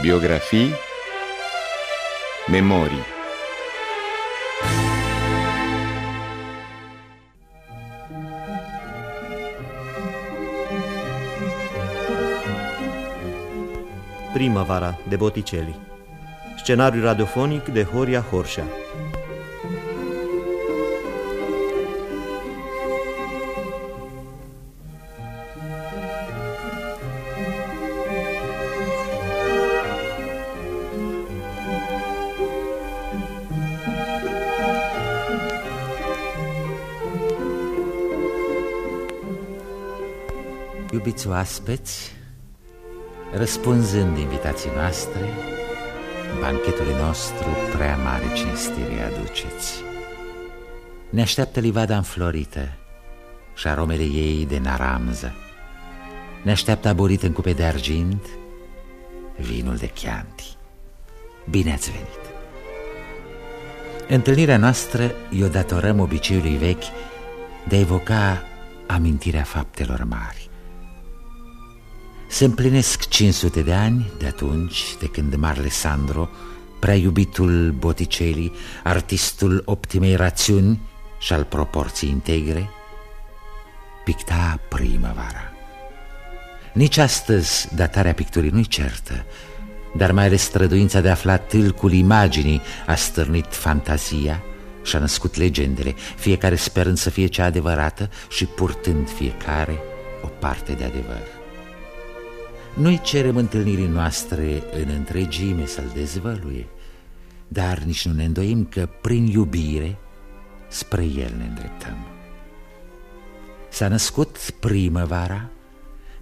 Biografii. Memorii. Primăvara de Botticelli. Scenariu radiofonic de Horia Horșa Iubiți oaspeți, răspunzând invitații noastre, banchetului nostru prea mare cinstire aduceți. Ne așteaptă livada înflorită și aromele ei de naramză. Ne așteaptă aborit în cupe de argint vinul de Chianti. Bine ați venit! Întâlnirea noastră i-o datorăm obiceiului vechi de a evoca amintirea faptelor mari. Se împlinesc 500 de ani de atunci, de când Marle Sandro, prea iubitul Botticelli, artistul optimei rațiuni și al proporții integre, picta primăvara. Nici astăzi datarea picturii nu-i certă, dar mai ales străduința de a afla tâlcul imaginii a stârnit fantazia și a născut legendele, fiecare sperând să fie cea adevărată și purtând fiecare o parte de adevăr. Noi cerem întâlnirii noastre în întregime să-l dezvăluie, dar nici nu ne îndoim că prin iubire spre el ne îndreptăm. S-a născut primăvara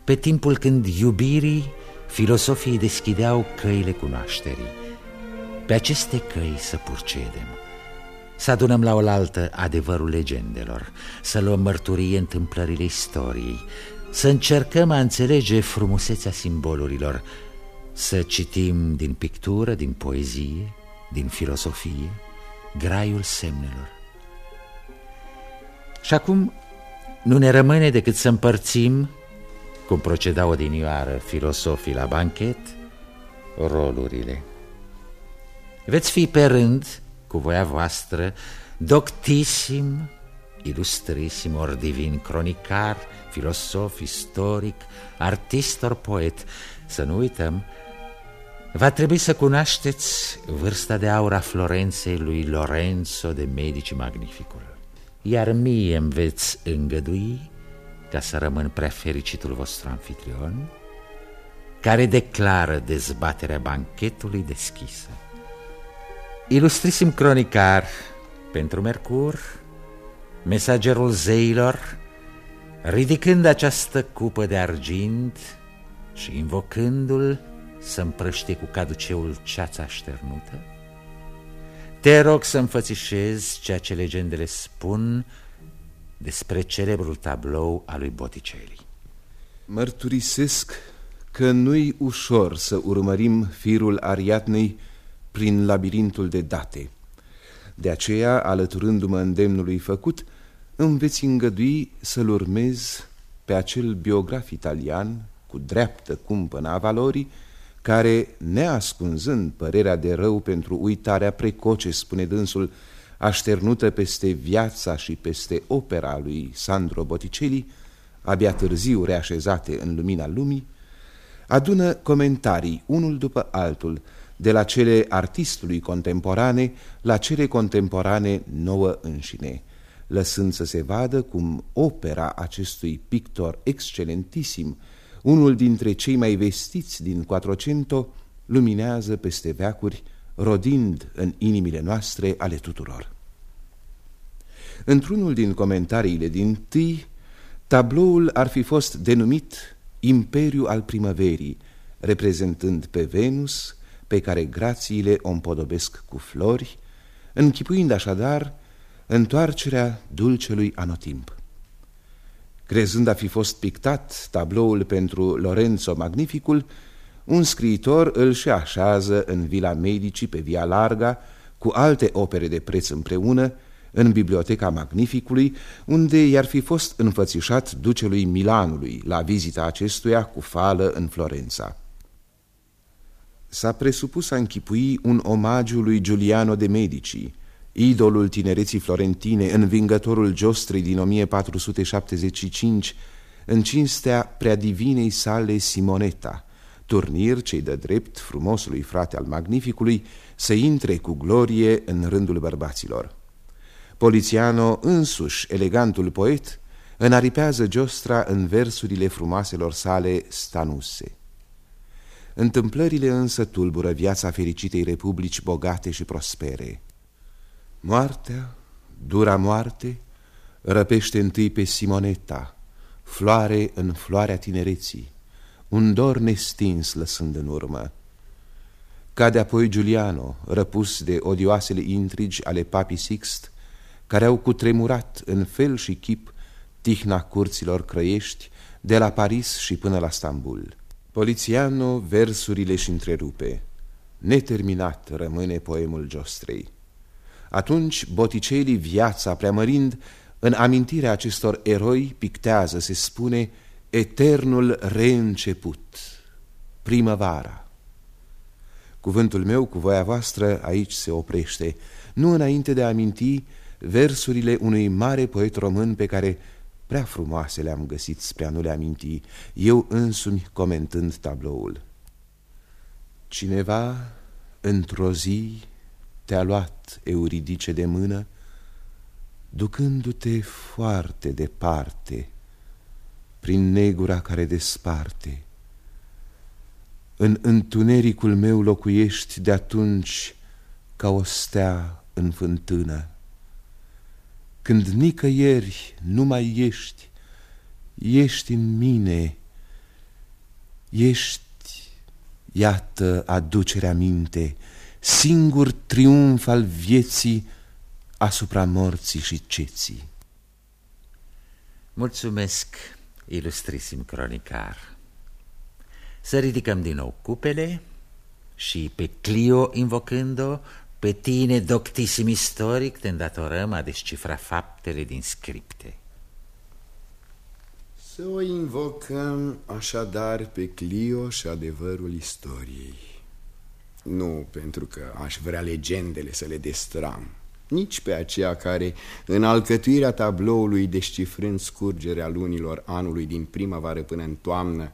pe timpul când iubirii filosofii deschideau căile cunoașterii. Pe aceste căi să purcedem, să adunăm la oaltă adevărul legendelor, să luăm mărturie întâmplările istoriei, să încercăm a înțelege frumusețea simbolurilor, să citim din pictură, din poezie, din filosofie, graiul semnelor. Și acum nu ne rămâne decât să împărțim, cum procedau odinioară filosofii la banchet, rolurile. Veți fi pe rând, cu voia voastră, doctisim, ilustrisim, ori divin cronicar, filosof, istoric, artist ori poet. Să nu uităm, va trebui să cunoașteți vârsta de aur a Florenței lui Lorenzo de Medici Magnificul. Iar mie îmi veți îngădui, ca să rămân prea fericitul vostru anfitrion, care declară dezbaterea banchetului deschisă. Ilustrisim cronicar pentru Mercur, mesagerul zeilor, ridicând această cupă de argint și invocându-l să împrăște cu caduceul ceața așternută, te rog să înfățișezi ceea ce legendele spun despre celebrul tablou al lui Botticelli. Mărturisesc că nu-i ușor să urmărim firul Ariadnei prin labirintul de date. De aceea, alăturându-mă îndemnului făcut, îmi veți îngădui să-l urmez pe acel biograf italian cu dreaptă cumpăna a valorii, care, neascunzând părerea de rău pentru uitarea precoce, spune dânsul, așternută peste viața și peste opera lui Sandro Botticelli, abia târziu reașezate în lumina lumii, adună comentarii, unul după altul, de la cele artistului contemporane la cele contemporane nouă înșine, lăsând să se vadă cum opera acestui pictor excelentisim, unul dintre cei mai vestiți din Quattrocento, luminează peste veacuri, rodind în inimile noastre ale tuturor. Într-unul din comentariile din tâi, tabloul ar fi fost denumit Imperiu al primăverii, reprezentând pe Venus, pe care grațiile o împodobesc cu flori, închipuind așadar întoarcerea dulcelui anotimp. Crezând a fi fost pictat tabloul pentru Lorenzo Magnificul, un scriitor îl și așează în Vila Medici pe Via Larga, cu alte opere de preț împreună, în Biblioteca Magnificului, unde i-ar fi fost înfățișat ducelui Milanului la vizita acestuia cu fală în Florența. S-a presupus a închipui un omagiu lui Giuliano de Medici, idolul tinereții florentine, învingătorul Giostri din 1475, în cinstea prea divinei sale Simoneta, turnir cei de drept frumosului frate al magnificului să intre cu glorie în rândul bărbaților. Polițiano însuși, elegantul poet, înaripează Giostra în versurile frumoaselor sale stanuse. Întâmplările însă tulbură viața fericitei republici bogate și prospere. Moartea, dura moarte, răpește întâi pe Simoneta, floare în floarea tinereții, un dor nestins lăsând în urmă. Cade apoi Giuliano, răpus de odioasele intrigi ale papii Sixt, care au cutremurat în fel și chip tihna curților crăiești de la Paris și până la Stambul. Polițiano versurile și întrerupe. Neterminat rămâne poemul Giostrei. Atunci Botticelli, viața preamărind, în amintirea acestor eroi pictează, se spune, eternul reînceput, primăvara. Cuvântul meu cu voia voastră aici se oprește, nu înainte de a aminti versurile unui mare poet român pe care prea frumoase le-am găsit spre a nu le aminti, eu însumi comentând tabloul. Cineva, într-o zi, te-a luat, Euridice, de mână, ducându-te foarte departe, prin negura care desparte. În întunericul meu locuiești de atunci ca o stea în fântână. Când nicăieri nu mai ești, ești în mine, ești, iată, aducerea minte, singur triumf al vieții asupra morții și ceții. Mulțumesc, ilustrisim cronicar. Să ridicăm din nou cupele și pe Clio invocând-o, pe tine, doctisim istoric, te îndatorăm a descifra faptele din scripte. Să o invocăm așadar pe Clio și adevărul istoriei. Nu pentru că aș vrea legendele să le destram, nici pe aceea care, în alcătuirea tabloului descifrând scurgerea lunilor anului din primăvară până în toamnă,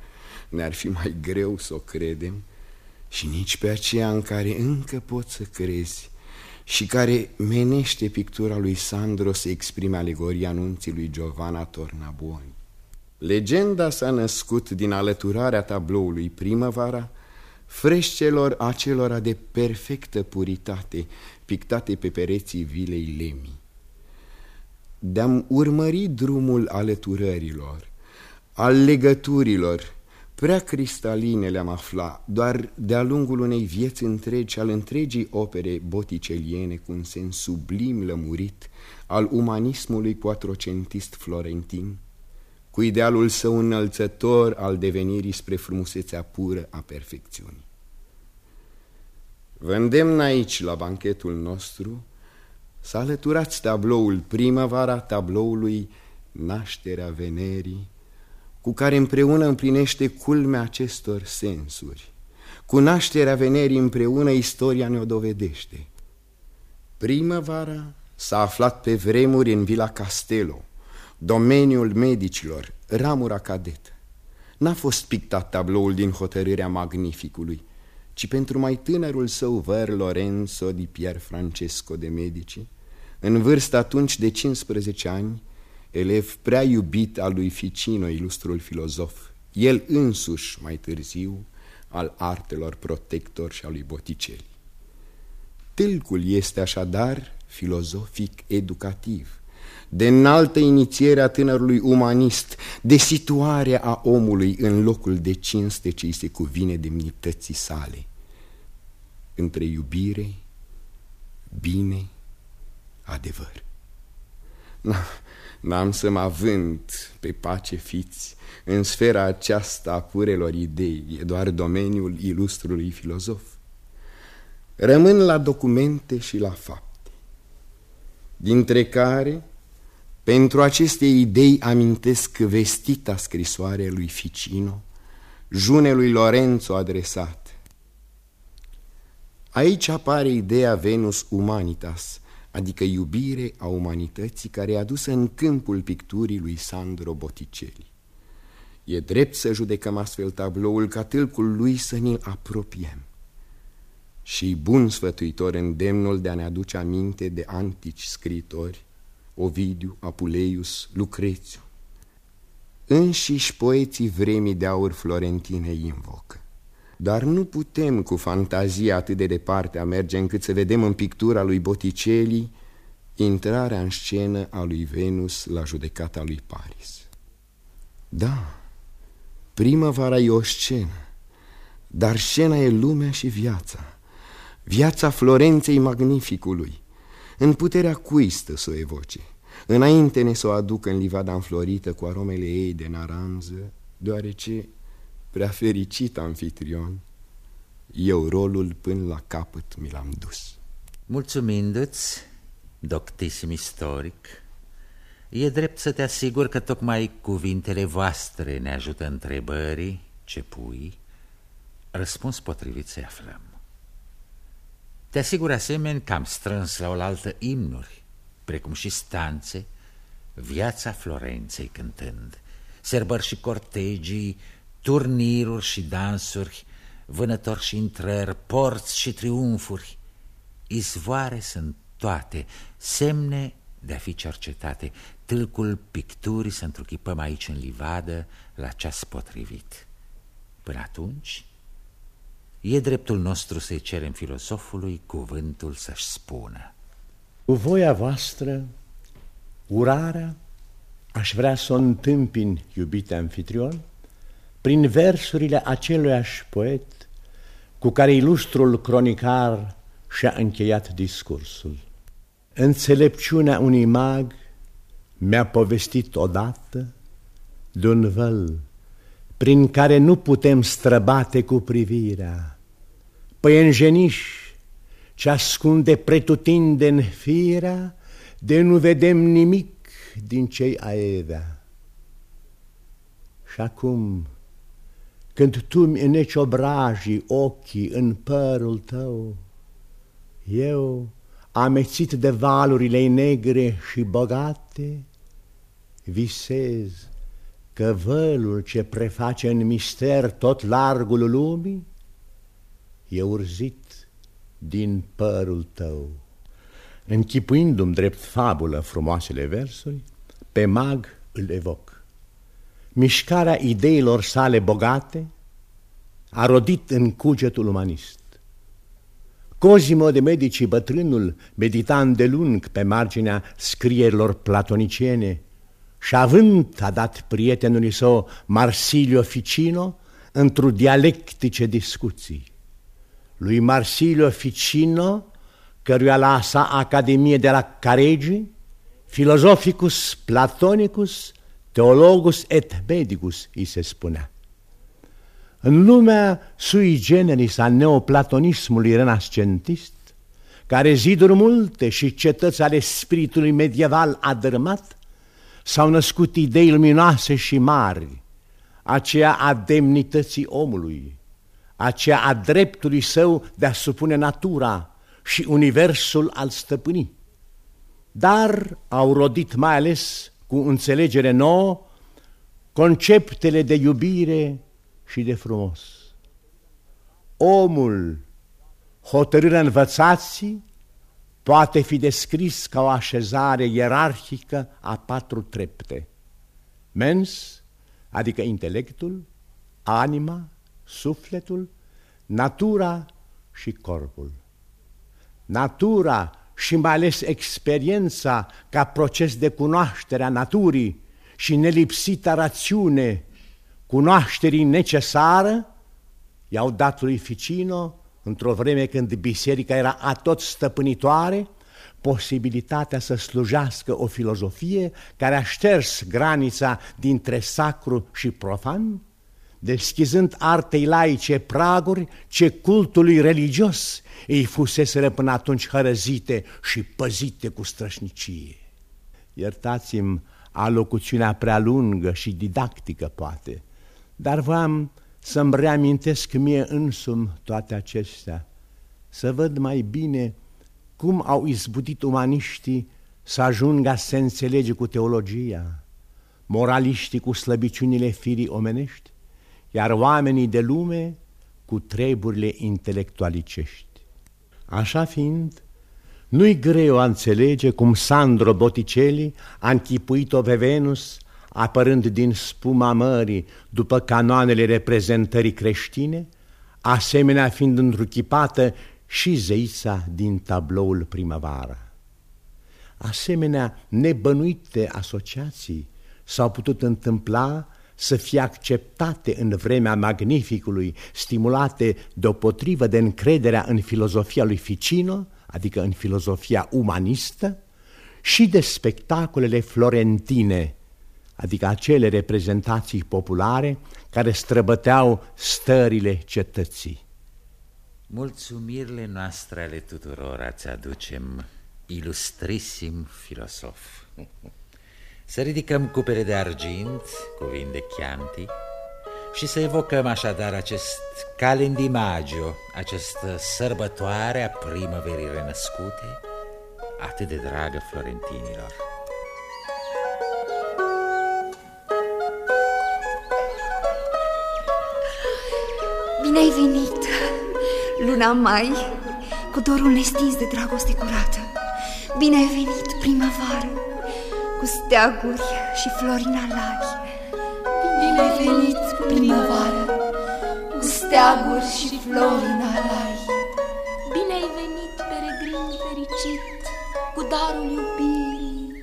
ne-ar fi mai greu să o credem, și nici pe aceea în care încă poți să crezi și care menește pictura lui Sandro să exprime alegoria anunții lui Giovanna Tornabuoni. Legenda s-a născut din alăturarea tabloului primăvara, freșcelor acelora de perfectă puritate pictate pe pereții vilei Lemii. De-am urmări drumul alăturărilor, al legăturilor, prea cristaline le-am aflat doar de-a lungul unei vieți întregi al întregii opere boticeliene cu un sens sublim lămurit al umanismului quattrocentist florentin, cu idealul său înălțător al devenirii spre frumusețea pură a perfecțiunii. Vă îndemn aici, la banchetul nostru, să alăturați tabloul primăvara tabloului Nașterea Venerii, cu care împreună împlinește culmea acestor sensuri. Cu nașterea Venerii împreună istoria ne-o dovedește. Primăvara s-a aflat pe vremuri în Vila Castello, domeniul medicilor, ramura cadetă. N-a fost pictat tabloul din hotărârea magnificului, ci pentru mai tânărul său văr Lorenzo di Pier Francesco de Medici, în vârstă atunci de 15 ani, elev prea iubit al lui Ficino, ilustrul filozof, el însuși mai târziu al artelor protector și al lui Botticelli. Tâlcul este așadar filozofic educativ, de înaltă inițiere a tânărului umanist, de situarea a omului în locul de cinste ce îi se cuvine demnității sale, între iubire, bine, adevăr. N-am să mă avânt pe pace fiți în sfera aceasta a purelor idei, e doar domeniul ilustrului filozof. Rămân la documente și la fapte, dintre care pentru aceste idei amintesc vestita scrisoare lui Ficino, junelui Lorenzo adresat. Aici apare ideea Venus Humanitas, adică iubire a umanității care e adusă în câmpul picturii lui Sandro Botticelli. E drept să judecăm astfel tabloul ca tâlcul lui să ne apropiem. Și bun sfătuitor îndemnul de a ne aduce aminte de antici scritori, Ovidiu, Apuleius, Lucrețiu. Înșiși poeții vremii de aur florentine invocă. Dar nu putem cu fantazia atât de departe a merge încât să vedem în pictura lui Botticelli intrarea în scenă a lui Venus la judecata lui Paris. Da, primăvara e o scenă, dar scena e lumea și viața, viața Florenței magnificului. În puterea cui stă să o evoce? Înainte ne să o aducă în livada înflorită cu aromele ei de naranză, deoarece prea fericit anfitrion, eu rolul până la capăt mi l-am dus. Mulțumindu-ți, doctisim istoric, e drept să te asigur că tocmai cuvintele voastre ne ajută întrebării ce pui, răspuns potrivit să aflăm. Te asigur asemenea că am strâns la oaltă imnuri, precum și stanțe, viața Florenței cântând, serbări și cortegii, turniruri și dansuri, vânători și intrări, porți și triumfuri. Izvoare sunt toate, semne de a fi cercetate. Tâlcul picturii să întruchipăm aici în livadă la ceas potrivit. Până atunci, e dreptul nostru să-i cerem filosofului cuvântul să-și spună. Cu voia voastră, urarea, aș vrea să o întâmpin, iubite anfitrion, prin versurile aceluiași poet cu care ilustrul cronicar și-a încheiat discursul. Înțelepciunea unui mag mi-a povestit odată de un văl prin care nu putem străbate cu privirea, păienjeniș ce ascunde pretutindeni firea, de nu vedem nimic din cei aevea. Și acum, când tu-mi îneci obrajii ochii în părul tău, eu, amețit de valurile negre și bogate, visez că vălul ce preface în mister tot largul lumii e urzit din părul tău. Închipuindu-mi drept fabulă frumoasele versuri, pe mag îl evoc mișcarea ideilor sale bogate a rodit în cugetul umanist. Cosimo de Medici, bătrânul, medita îndelung pe marginea scrierilor platoniciene și având a dat prietenului său Marsilio Ficino într-o dialectice discuții. Lui Marsilio Ficino, căruia la sa Academie de la Caregi, Philosophicus Platonicus Teologus et medicus, îi se spunea. În lumea sui generis a neoplatonismului renascentist, care ziduri multe și cetăți ale spiritului medieval adărmat, s-au născut idei luminoase și mari, aceea a demnității omului, aceea a dreptului său de a supune natura și universul al stăpânii. Dar au rodit mai ales cu înțelegere nouă conceptele de iubire și de frumos. Omul, hotărârea învățații, poate fi descris ca o așezare ierarhică a patru trepte. Mens, adică intelectul, anima, sufletul, natura și corpul. Natura și mai ales experiența ca proces de cunoaștere a naturii și nelipsita rațiune cunoașterii necesară, i-au dat lui Ficino, într-o vreme când biserica era atot stăpânitoare, posibilitatea să slujească o filozofie care a șters granița dintre sacru și profan, deschizând artei laice praguri ce cultului religios ei fuseseră până atunci hărăzite și păzite cu strășnicie. Iertați-mi alocuțiunea prea lungă și didactică, poate, dar v-am să-mi reamintesc mie însum toate acestea, să văd mai bine cum au izbutit umaniștii să ajungă a se înțelege cu teologia, moraliștii cu slăbiciunile firii omenești, iar oamenii de lume cu treburile intelectualicești. Așa fiind, nu-i greu a înțelege cum Sandro Botticelli a închipuit-o pe Venus, apărând din spuma mării după canoanele reprezentării creștine, asemenea fiind întruchipată și zeița din tabloul primăvara. Asemenea nebănuite asociații s-au putut întâmpla să fie acceptate în vremea magnificului, stimulate deopotrivă de încrederea în filozofia lui Ficino, adică în filozofia umanistă, și de spectacolele florentine, adică acele reprezentații populare care străbăteau stările cetății. Mulțumirile noastre ale tuturor ați aducem, ilustrisim filosof. Să ridicăm cupele de argint, cuvinte de Chianti, și să evocăm așadar acest calendimagio, această sărbătoare a primăverii renăscute, atât de dragă florentinilor. Bine ai venit, luna mai, cu dorul nestins de dragoste curată. Bine ai venit, primăvară, cu steaguri și flori în alari. Bine ai venit, primăvară, cu steaguri și flori în alari. Bine ai venit, peregrin fericit, cu darul iubirii,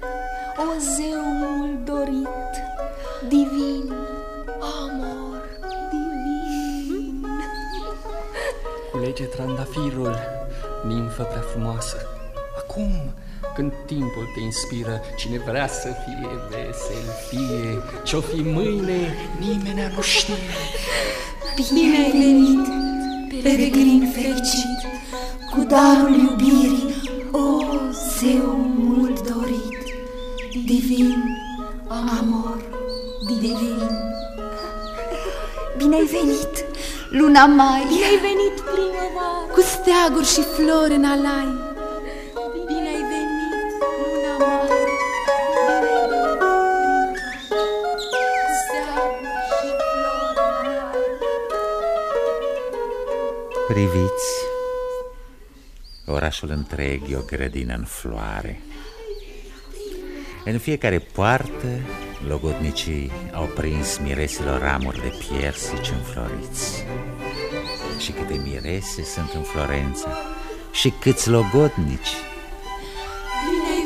o zeu mult dorit, divin, amor, divin. Culege trandafirul, nimfă prea frumoasă. Acum, când timpul te inspiră, cine vrea să fie vesel, fie. Ce-o fi mâine, nimeni nu știe. Bine ai venit, peregrin fericit, cu darul iubirii, o zeu mult dorit, divin, amor, divin. Bine ai venit, luna mai, Bine ai venit, primăvară, Cu steaguri și flori în alai, Priviți, orașul întreg e o grădină în floare. În fiecare poartă, logodnicii au prins mireselor ramuri de piersici înfloriți. Și câte mirese sunt în Florența și câți logodnici. Bine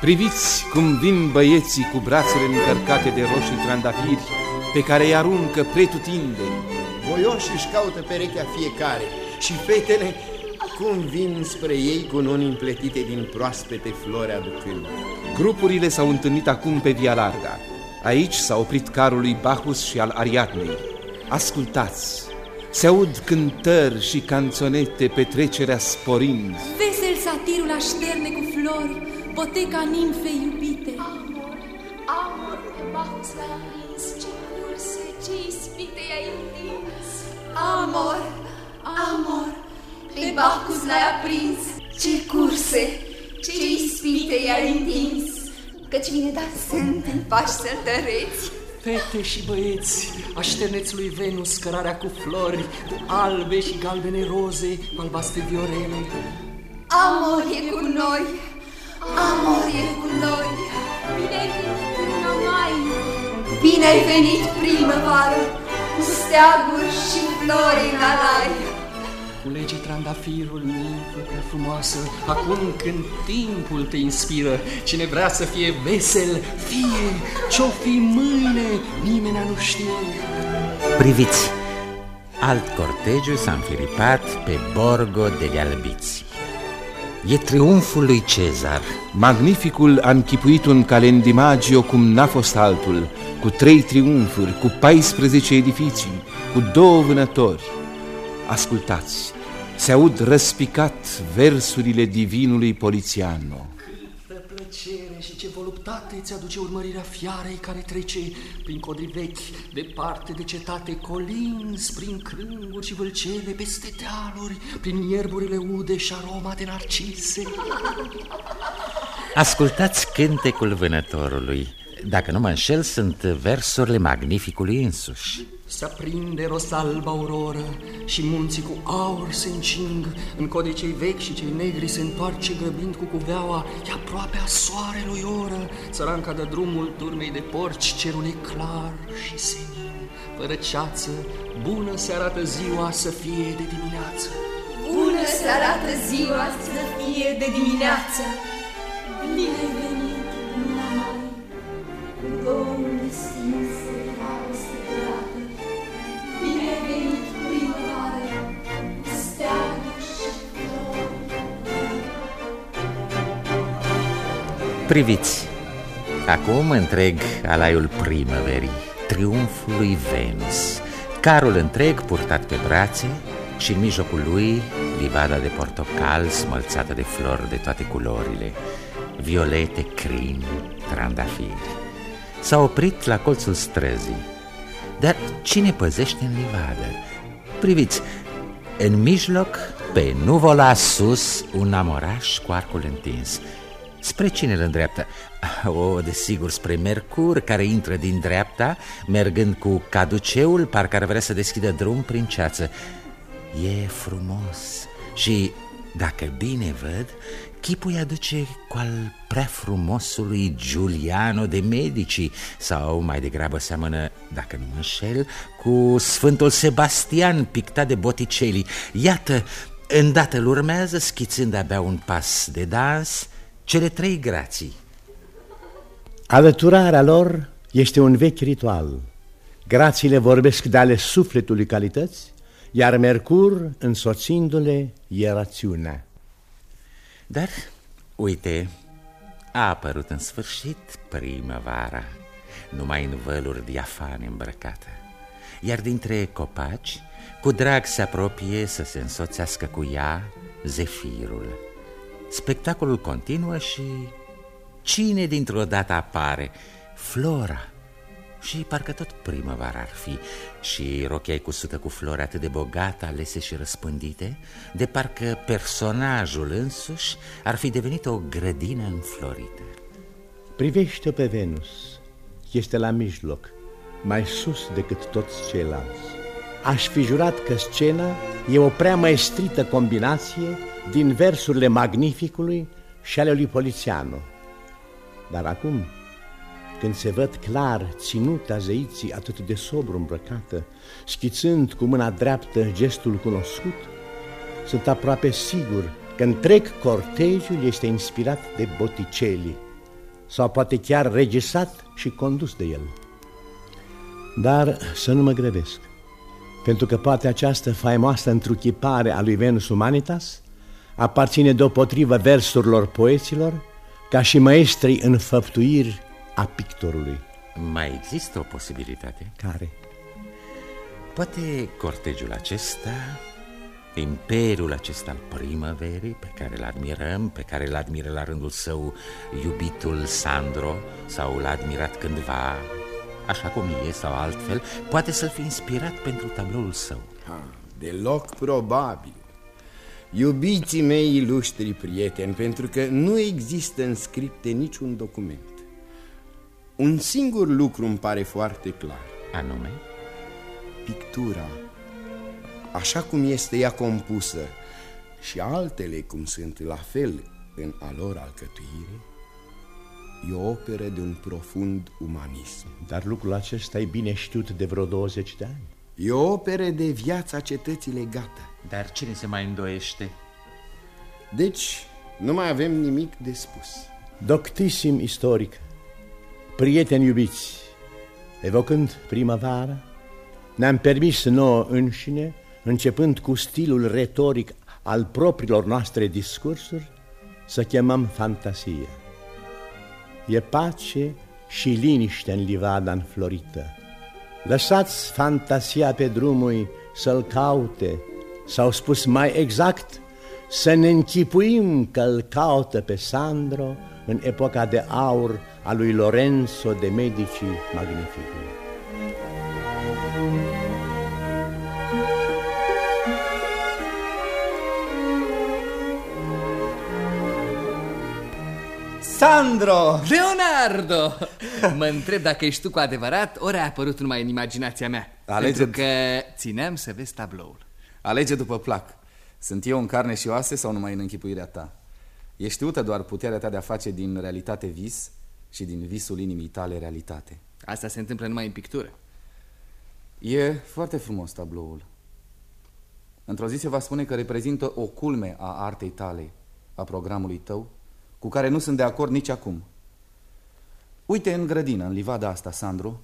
Priviți cum vin băieții cu brațele încărcate de roșii trandafiri pe care îi aruncă pretutindeni. Voioși își caută perechea fiecare și fetele cum vin spre ei cu nuni împletite din proaspete flori aducând. Grupurile s-au întâlnit acum pe Via Larga. Aici s-a oprit carul lui Bacchus și al Ariadnei. Ascultați! Se aud cântări și canțonete, petrecerea sporind. Vesel satirul așterne cu flori, boteca nimfei iubite. amor, amor, pe Bacchus l-a aprins, ce curse, ce ispite i-ai întins. Amor, amor, pe Bacchus l-ai aprins, ce curse, ce ispite i-ai întins. căci vine dansând în pași săltăreți. Fete și băieți, așterneți lui Venus cărarea cu flori, cu albe și galbene roze, cu albastre viorele. Amor e cu noi, amor e cu noi. Bine ai venit, luna mai, Bine ai venit primăvară, cu steaguri și flori în alai. Culege trandafirul, nimfă prea frumoasă, acum când timpul te inspiră, cine vrea să fie vesel, fie, ce-o fi mâine, nimeni nu știe. Priviți, alt cortegiu s-a înfiripat pe Borgo degli Albizi. E triumful lui Cezar. Magnificul a închipuit un calendimagio cum n-a fost altul, cu trei triumfuri, cu 14 edificii, cu două vânători. Ascultați, se aud răspicat versurile divinului Polițiano. Plăcere și ce voluptate ți aduce urmărirea fiarei care trece prin codri vechi, departe de cetate, colins, prin crânguri și vâlcele, peste dealuri, prin ierburile ude și aroma de narcise. Ascultați cântecul vânătorului. Dacă nu mă înșel, sunt versurile magnificului însuși. Se aprinde rosalba auroră și munții cu aur se încing. În codii cei vechi și cei negri se întoarce grăbind cu cuveaua. E aproape a soarelui oră. Țăranca de drumul turmei de porci, cerul e clar și senin. Fără ceață, bună se arată ziua să fie de dimineață. Bună se arată ziua să fie de dimineață. Bine ai venit, luna Priviți, acum întreg alaiul primăverii, triumful lui Venus, carul întreg purtat pe brațe și în mijlocul lui livada de portocal smălțată de flori de toate culorile, violete, crini, trandafiri. S-a oprit la colțul străzii, dar cine păzește în livadă? Priviți, în mijloc, pe nuvola sus, un amoraș cu arcul întins. Spre cine îl îndreaptă? O, desigur, spre Mercur, care intră din dreapta, mergând cu caduceul, parcă ar vrea să deschidă drum prin ceață. E frumos și, dacă bine văd, chipul îi aduce cu al prea frumosului Giuliano de Medici sau mai degrabă seamănă, dacă nu mă înșel, cu Sfântul Sebastian pictat de Botticelli. Iată, îndată îl urmează, schițând abia un pas de dans, cele trei grații. Alăturarea lor este un vechi ritual. Grațiile vorbesc de ale sufletului calități, iar Mercur însoțindu-le e rațiunea. Dar, uite, a apărut în sfârșit primăvara, numai în văluri diafane îmbrăcată. Iar dintre copaci, cu drag se apropie să se însoțească cu ea zefirul. Spectacolul continuă și cine dintr-o dată apare? Flora. Și parcă tot primăvara ar fi Și rochia cusută cu flori atât de bogată, alese și răspândite De parcă personajul însuși ar fi devenit o grădină înflorită Privește pe Venus, este la mijloc, mai sus decât toți ceilalți. Aș fi jurat că scena e o prea maestrită combinație din versurile magnificului și ale lui Polițiano. Dar acum, când se văd clar ținuta zeiții atât de sobru îmbrăcată, schițând cu mâna dreaptă gestul cunoscut, sunt aproape sigur că întreg cortejul este inspirat de Botticelli sau poate chiar regizat și condus de el. Dar să nu mă grăbesc, pentru că poate această faimoasă întruchipare a lui Venus Humanitas aparține deopotrivă versurilor poeților ca și maestrii în făptuiri a pictorului. Mai există o posibilitate? Care? Poate cortegiul acesta, imperiul acesta al primăverii pe care îl admirăm, pe care îl admiră la rândul său iubitul Sandro sau l-a admirat cândva, așa cum e sau altfel, poate să-l fi inspirat pentru tabloul său. Ha, deloc probabil. Iubiții mei ilustri prieteni, pentru că nu există în scripte niciun document. Un singur lucru îmi pare foarte clar. Anume? Pictura, așa cum este ea compusă, și altele cum sunt la fel în a lor alcătuire, e o operă de un profund umanism. Dar lucrul acesta e bine știut de vreo 20 de ani. E o operă de viața cetății legată. Dar cine se mai îndoiește? Deci, nu mai avem nimic de spus. Doctisim istoric, prieteni iubiți, evocând primăvara, ne-am permis nouă înșine, începând cu stilul retoric al propriilor noastre discursuri, să chemăm fantasie. E pace și liniște în livada înflorită. Lăsați fantasia pe drumul să-l caute, sau spus mai exact, să ne închipuim că îl caută pe Sandro în epoca de aur a lui Lorenzo de Medici Magnificul. Sandro! Leonardo! Mă întreb dacă ești tu cu adevărat, ori a apărut numai în imaginația mea. Alege... Pentru că țineam să vezi tabloul. Alege după plac. Sunt eu în carne și oase sau numai în închipuirea ta? E știută doar puterea ta de a face din realitate vis și din visul inimii tale realitate. Asta se întâmplă numai în pictură. E foarte frumos tabloul. Într-o zi se va spune că reprezintă o culme a artei tale, a programului tău, cu care nu sunt de acord nici acum. Uite în grădină, în livada asta, Sandro,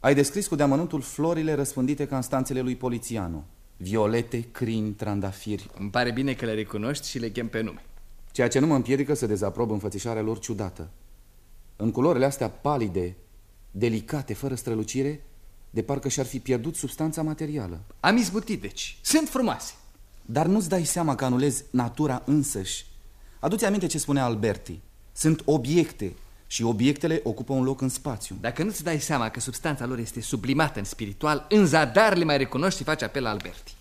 ai descris cu deamănuntul florile răspândite ca în stanțele lui Polițianu. Violete, crini, trandafiri. Îmi pare bine că le recunoști și le chem pe nume. Ceea ce nu mă împiedică să dezaprob înfățișarea lor ciudată. În culorile astea palide, delicate, fără strălucire, de parcă și-ar fi pierdut substanța materială. Am izbutit, deci. Sunt frumoase. Dar nu-ți dai seama că anulezi natura însăși Aduți aminte ce spunea Alberti. Sunt obiecte și obiectele ocupă un loc în spațiu. Dacă nu-ți dai seama că substanța lor este sublimată în spiritual, în zadar le mai recunoști și faci apel la Alberti.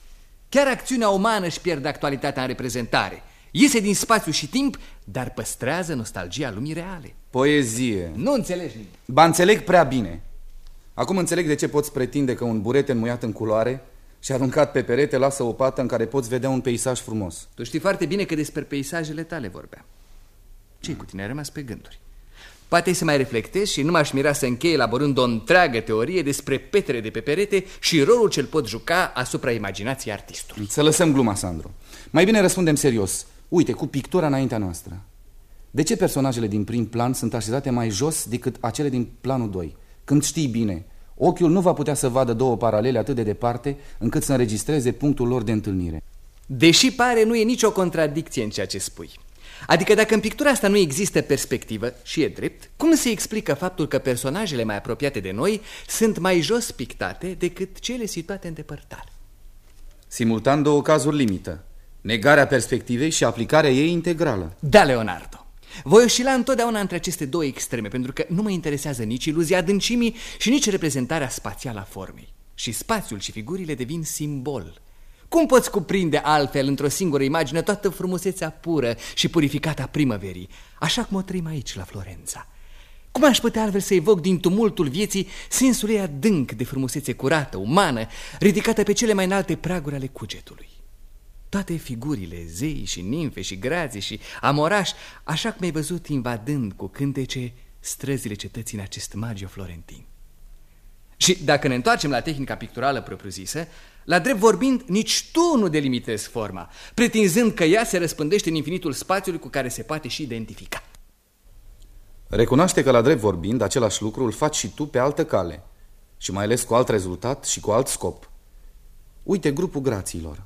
Chiar acțiunea umană își pierde actualitatea în reprezentare. Iese din spațiu și timp, dar păstrează nostalgia lumii reale. Poezie. Nu înțelegi nimic. Ba înțeleg prea bine. Acum înțeleg de ce poți pretinde că un burete înmuiat în culoare și aruncat pe perete lasă o pată în care poți vedea un peisaj frumos. Tu știi foarte bine că despre peisajele tale vorbeam. ce cu tine ai rămas pe gânduri? Poate să mai reflectezi și nu m-aș mira să închei elaborând o întreagă teorie despre petre de pe perete și rolul ce-l pot juca asupra imaginației artistului. Să lăsăm gluma, Sandro. Mai bine răspundem serios. Uite, cu pictura înaintea noastră. De ce personajele din prim plan sunt așezate mai jos decât acele din planul 2? Când știi bine Ochiul nu va putea să vadă două paralele atât de departe încât să înregistreze punctul lor de întâlnire. Deși pare, nu e nicio contradicție în ceea ce spui. Adică dacă în pictura asta nu există perspectivă, și e drept, cum se explică faptul că personajele mai apropiate de noi sunt mai jos pictate decât cele situate în depărtare? Simultan două cazuri limită. Negarea perspectivei și aplicarea ei integrală. Da, Leonardo. Voi oscila întotdeauna între aceste două extreme, pentru că nu mă interesează nici iluzia adâncimii și nici reprezentarea spațială a formei. Și spațiul și figurile devin simbol. Cum poți cuprinde altfel într-o singură imagine toată frumusețea pură și purificată a primăverii, așa cum o trăim aici la Florența? Cum aș putea altfel să evoc din tumultul vieții sensul ei adânc de frumusețe curată, umană, ridicată pe cele mai înalte praguri ale cugetului? Toate figurile, zei și nimfe și grații și amorași, așa cum ai văzut invadând cu cântece străzile cetății în acest Magio Florentin. Și dacă ne întoarcem la tehnica picturală propriu-zisă, la drept vorbind, nici tu nu delimitezi forma, pretinzând că ea se răspândește în infinitul spațiului cu care se poate și identifica. Recunoaște că la drept vorbind, același lucru îl faci și tu pe altă cale și mai ales cu alt rezultat și cu alt scop. Uite grupul grațiilor.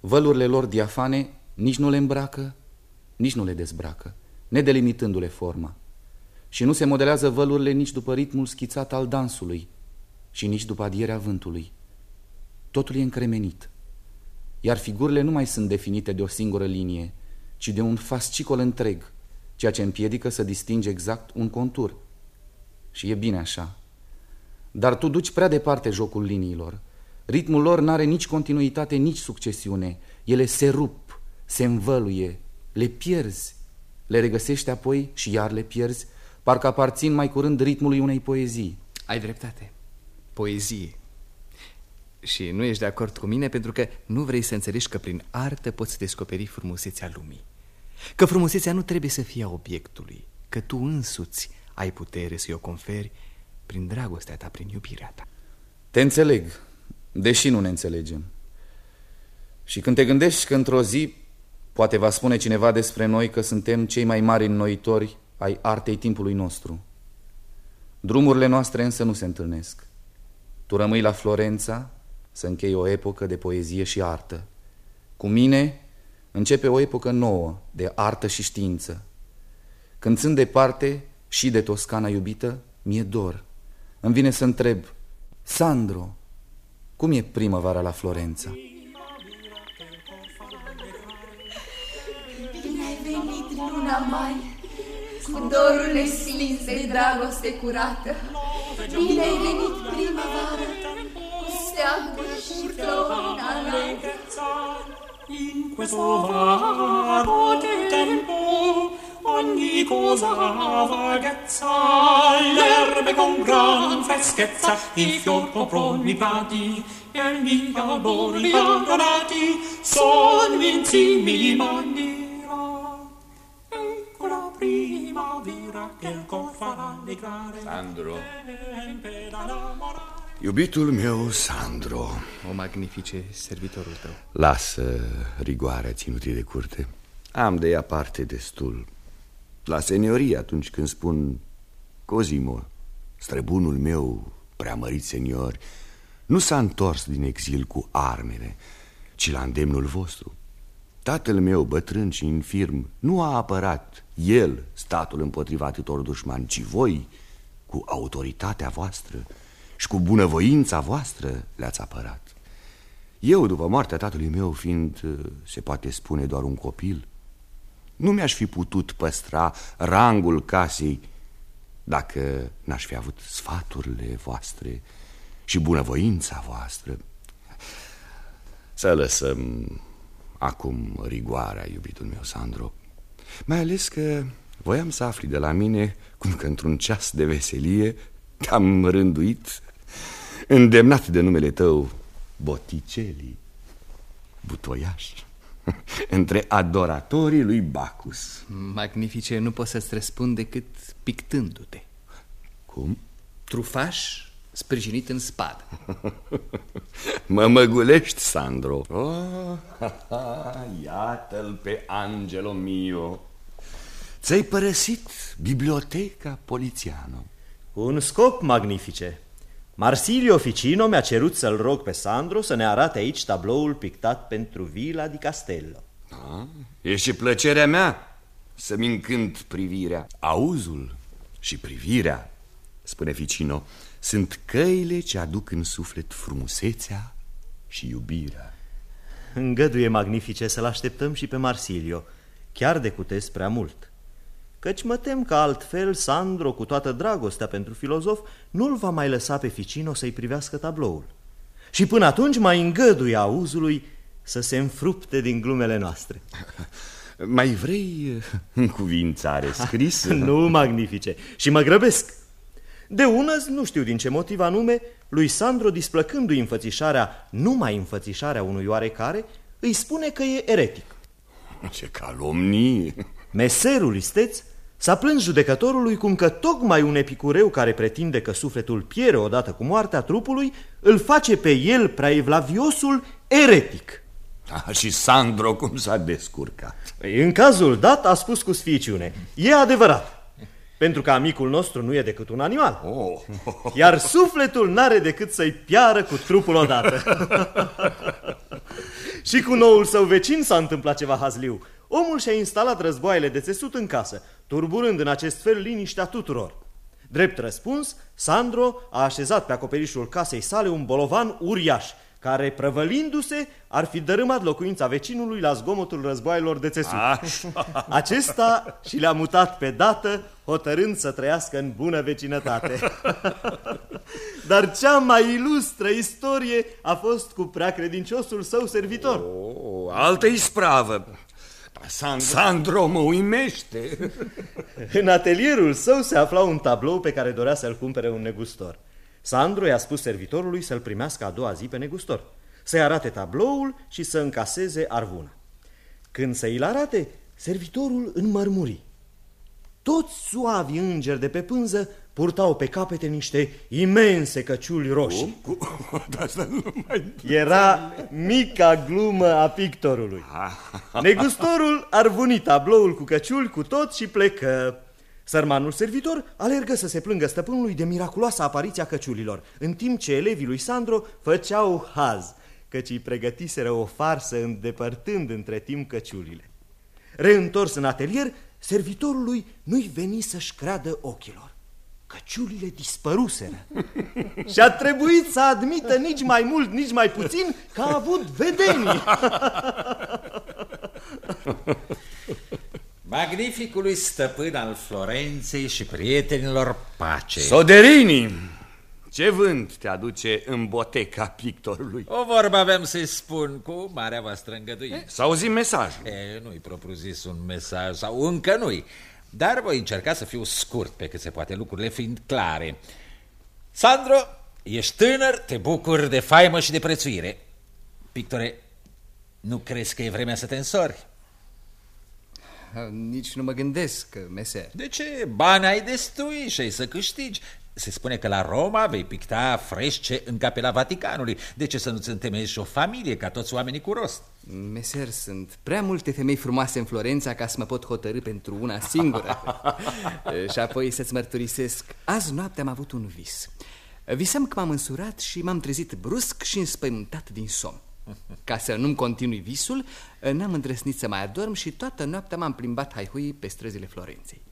Vălurile lor diafane nici nu le îmbracă, nici nu le dezbracă, nedelimitându-le forma. Și nu se modelează vălurile nici după ritmul schițat al dansului și nici după adierea vântului. Totul e încremenit, iar figurile nu mai sunt definite de o singură linie, ci de un fascicol întreg, ceea ce împiedică să distingi exact un contur. Și e bine așa. Dar tu duci prea departe jocul liniilor, Ritmul lor n-are nici continuitate, nici succesiune. Ele se rup, se învăluie, le pierzi, le regăsești apoi și iar le pierzi, parcă aparțin mai curând ritmului unei poezii. Ai dreptate. Poezie. Și nu ești de acord cu mine pentru că nu vrei să înțelegi că prin artă poți descoperi frumusețea lumii. Că frumusețea nu trebuie să fie a obiectului, că tu însuți ai putere să-i o conferi prin dragostea ta, prin iubirea ta. Te înțeleg, deși nu ne înțelegem. Și când te gândești că într-o zi poate va spune cineva despre noi că suntem cei mai mari înnoitori ai artei timpului nostru. Drumurile noastre însă nu se întâlnesc. Tu rămâi la Florența să închei o epocă de poezie și artă. Cu mine începe o epocă nouă de artă și știință. Când sunt departe și de Toscana iubită, mi-e dor. Îmi vine să întreb, Sandro, cum e primăvara la Florența? venit luna mai, cu dorul nestins de dragoste curată. Bine ai venit primăvară, cu steaguri și flori în In questo vago tempo ogni cosa vaghezza, l'erbe con gran freschezza, i fior copron i prati, e gli albori adorati, son insiemi maniera. Ecco la primavera che il cor farà allegrare. Sandro. Iubitul meu, Sandro O magnifice servitorul tău Lasă rigoarea ținutii de curte Am de ea parte destul La seniorie atunci când spun Cosimo, străbunul meu, preamărit senior Nu s-a întors din exil cu armele Ci la îndemnul vostru Tatăl meu, bătrân și infirm, nu a apărat el statul împotriva atâtor dușmani, ci voi, cu autoritatea voastră și cu bunăvoința voastră le-ați apărat. Eu, după moartea tatălui meu, fiind, se poate spune, doar un copil, nu mi-aș fi putut păstra rangul casei dacă n-aș fi avut sfaturile voastre și bunăvoința voastră. Să lăsăm acum rigoarea, iubitul meu, Sandro, mai ales că voiam să afli de la mine cum că într-un ceas de veselie te-am rânduit îndemnat de numele tău Botticelli, butoiaș, între adoratorii lui Bacchus. Magnifice, nu pot să-ți răspund decât pictându-te. Cum? Trufaș sprijinit în spadă. mă măgulești, Sandro. Oh, Iată-l pe Angelo mio. Ți-ai părăsit biblioteca Polițiano. Un scop magnifice. Marsilio Ficino mi-a cerut să-l rog pe Sandro să ne arate aici tabloul pictat pentru Villa di Castello. Da? E și plăcerea mea să-mi încânt privirea. Auzul și privirea, spune Ficino, sunt căile ce aduc în suflet frumusețea și iubirea. Îngăduie magnifice să-l așteptăm și pe Marsilio, chiar de cutez prea mult căci mă tem că altfel Sandro, cu toată dragostea pentru filozof, nu-l va mai lăsa pe Ficino să-i privească tabloul. Și până atunci mai îngăduie auzului să se înfrupte din glumele noastre. Mai vrei cuvințare scrisă? nu, magnifice, și mă grăbesc. De ună, nu știu din ce motiv anume, lui Sandro, displăcându-i înfățișarea, numai înfățișarea unui oarecare, îi spune că e eretic. Ce calomnie! Meserul, isteți, S-a plâns judecătorului cum că tocmai un epicureu care pretinde că sufletul piere odată cu moartea trupului îl face pe el, prea evlaviosul, eretic. Ah, și Sandro cum s-a descurcat? În cazul dat a spus cu sficiune, e adevărat, pentru că amicul nostru nu e decât un animal. Oh. Iar sufletul n-are decât să-i piară cu trupul odată. și cu noul său vecin s-a întâmplat ceva hazliu. Omul și-a instalat războaiele de țesut în casă, turburând în acest fel liniștea tuturor. Drept răspuns, Sandro a așezat pe acoperișul casei sale un bolovan uriaș, care, prăvălindu-se, ar fi dărâmat locuința vecinului la zgomotul războaielor de țesut. Acesta și le-a mutat pe dată, hotărând să trăiască în bună vecinătate. Dar cea mai ilustră istorie a fost cu preacredinciosul său servitor. Oh, altă ispravă. Sandro, Sandro mă uimește. În atelierul său se afla un tablou pe care dorea să-l cumpere un negustor. Sandro i-a spus servitorului să-l primească a doua zi pe negustor, să-i arate tabloul și să încaseze arvuna. Când să i-l arate, servitorul înmărmuri. Toți suavi îngeri de pe pânză purtau pe capete niște imense căciuli roșii. Cum? Asta nu mai... Era mica glumă a pictorului. Negustorul arvuni tabloul cu căciuli cu tot și plecă. Sărmanul servitor alergă să se plângă stăpânului de miraculoasa apariția căciulilor, în timp ce elevii lui Sandro făceau haz, căci îi pregătiseră o farsă îndepărtând între timp căciulile. Reîntors în atelier, servitorului nu-i veni să-și creadă ochilor. Căciulile dispăruseră și a trebuit să admită nici mai mult, nici mai puțin că a avut vedenii. magnificului stăpân al Florenței și prietenilor pace. Soderini, ce vânt te aduce în boteca pictorului? O vorbă avem să-i spun cu marea voastră îngăduință. Să auzim mesajul. E, nu-i propriu-zis un mesaj, sau încă nu-i. Dar voi încerca să fiu scurt pe cât se poate, lucrurile fiind clare. Sandro, ești tânăr, te bucuri de faimă și de prețuire. Pictore, nu crezi că e vremea să te însori? Nici nu mă gândesc, meser. De ce? Bani ai destui și ai să câștigi. Se spune că la Roma vei picta fresce în capela Vaticanului. De ce să nu-ți întemeiezi și o familie ca toți oamenii cu rost? Meser, sunt prea multe femei frumoase în Florența ca să mă pot hotărâ pentru una singură. și apoi să-ți mărturisesc, azi noapte am avut un vis. Visam că m-am însurat și m-am trezit brusc și înspăimântat din somn. Ca să nu-mi continui visul, n-am îndrăsnit să mai adorm și toată noaptea m-am plimbat haihui pe străzile Florenței.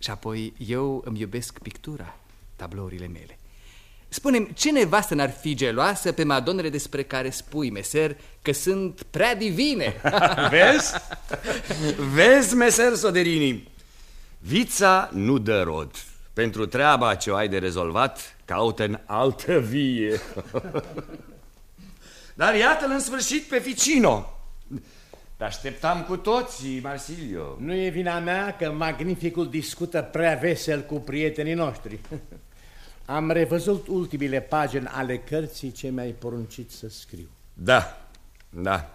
Și apoi eu îmi iubesc pictura, tablourile mele. Spune-mi, ce nevastă n-ar fi geloasă pe madonele despre care spui, meser, că sunt prea divine? Vezi? Vezi, meser Soderini? Vița nu dă rod. Pentru treaba ce o ai de rezolvat, caută în altă vie. Dar iată-l în sfârșit pe Ficino. Te așteptam cu toții, Marsilio. Nu e vina mea că magnificul discută prea vesel cu prietenii noștri. Am revăzut ultimile pagini ale cărții ce mi-ai poruncit să scriu. Da, da.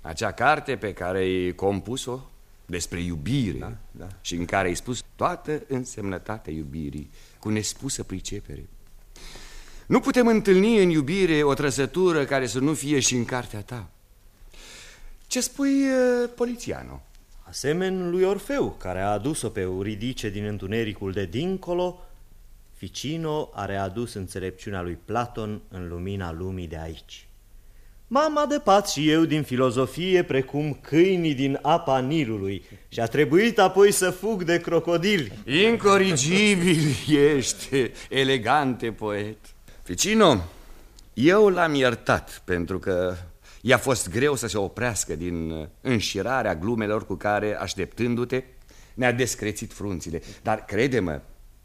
Acea carte pe care ai compus-o despre iubire da, da. și în care ai spus toată însemnătatea iubirii cu nespusă pricepere. Nu putem întâlni în iubire o trăsătură care să nu fie și în cartea ta. Ce spui, uh, polițiano? Asemeni lui Orfeu, care a adus-o pe Euridice din întunericul de dincolo, Ficino a readus înțelepciunea lui Platon în lumina lumii de aici. M-am adăpat și eu din filozofie precum câinii din apa Nilului și a trebuit apoi să fug de crocodili. Incorrigibil ești, elegante poet. Ficino, eu l-am iertat pentru că i-a fost greu să se oprească din înșirarea glumelor cu care, așteptându-te, ne-a descrețit frunțile. Dar crede-mă,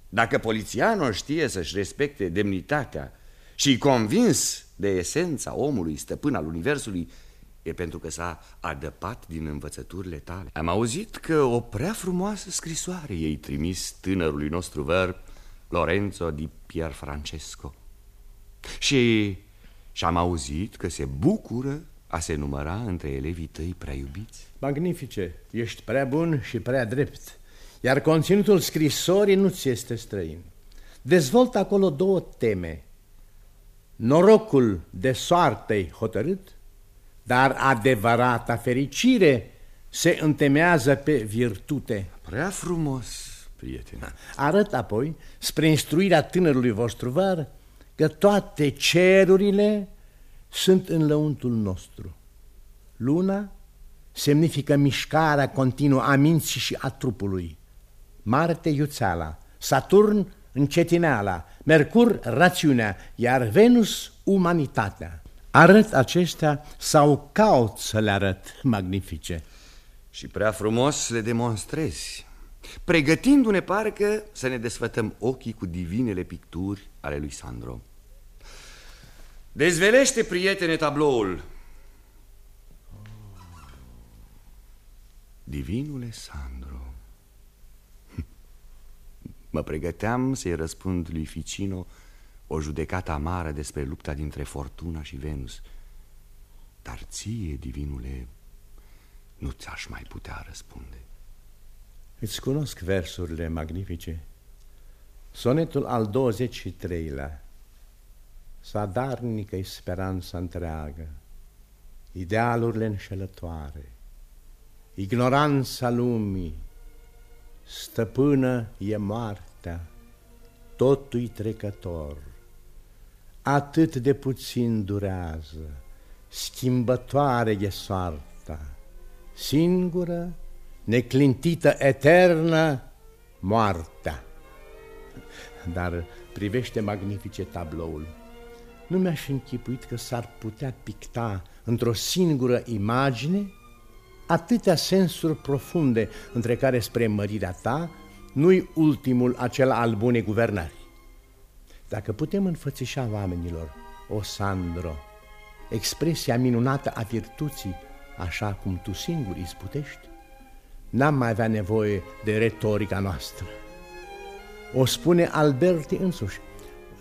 dacă polițianul știe să-și respecte demnitatea și convins de esența omului, stăpân al universului, e pentru că s-a adăpat din învățăturile tale. Am auzit că o prea frumoasă scrisoare ei trimis tânărului nostru văr, Lorenzo di Pier Francesco. Și, și am auzit că se bucură a se număra între elevii tăi prea iubiți. Magnifice, ești prea bun și prea drept, iar conținutul scrisorii nu ți este străin. Dezvoltă acolo două teme. Norocul de soartei hotărât, dar adevărata fericire se întemează pe virtute. Prea frumos, prietene. Arăt apoi, spre instruirea tânărului vostru var, că toate cerurile sunt în lăuntul nostru. Luna semnifică mișcarea continuă a minții și a trupului. Marte iuțeala, Saturn încetineala, Mercur rațiunea, iar Venus umanitatea. Arăt acestea sau caut să le arăt magnifice. Și prea frumos le demonstrezi, pregătindu-ne parcă să ne desfătăm ochii cu divinele picturi ale lui Sandro. Dezvelește, prietene, tabloul. Divinule Sandro. Mă pregăteam să-i răspund lui Ficino o judecată amară despre lupta dintre Fortuna și Venus. Dar ție, divinule, nu ți-aș mai putea răspunde. Îți cunosc versurile magnifice. Sonetul al 23-lea Sadarnică-i speranța întreagă, idealurile înșelătoare, ignoranța lumii, stăpână e moartea, totul trecător. Atât de puțin durează, schimbătoare e soarta, singură, neclintită, eternă, moartea. Dar privește magnifice tabloul nu mi-aș închipuit că s-ar putea picta într-o singură imagine atâtea sensuri profunde, între care spre mărirea ta nu-i ultimul acela al bunei guvernări. Dacă putem înfățișa oamenilor, o Sandro, expresia minunată a virtuții, așa cum tu singur izbutești, n-am mai avea nevoie de retorica noastră. O spune Alberti însuși,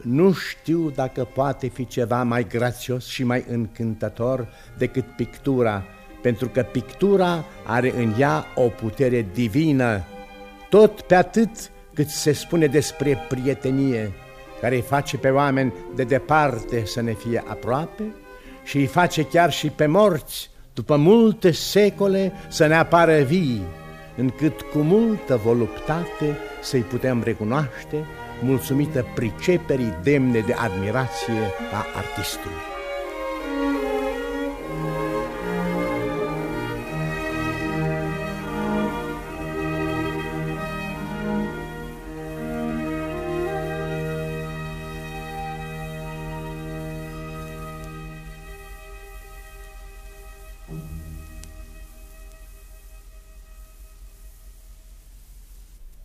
nu știu dacă poate fi ceva mai grațios și mai încântător decât pictura, pentru că pictura are în ea o putere divină, tot pe atât cât se spune despre prietenie, care îi face pe oameni de departe să ne fie aproape și îi face chiar și pe morți, după multe secole, să ne apară vii, încât cu multă voluptate să-i putem recunoaște, mulțumită priceperii demne de admirație a artistului.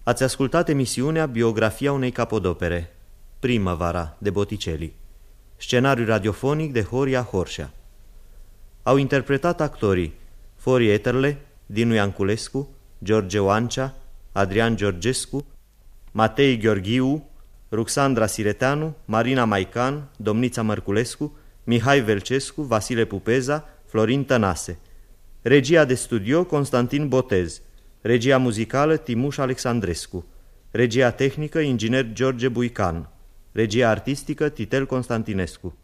Ați ascultat emisiunea Biografia unei capodopere, Primăvara, de Botticelli, scenariu radiofonic de Horia Horșea. Au interpretat actorii Fori Eterle, Dinu Ianculescu, George Oancea, Adrian Georgescu, Matei Gheorghiu, Ruxandra Sireteanu, Marina Maican, Domnița Mărculescu, Mihai Velcescu, Vasile Pupeza, Florin Tănase. Regia de studio Constantin Botez Regia muzicală Timuș Alexandrescu. Regia tehnică Inginer George Buican. Regia artistică Titel Constantinescu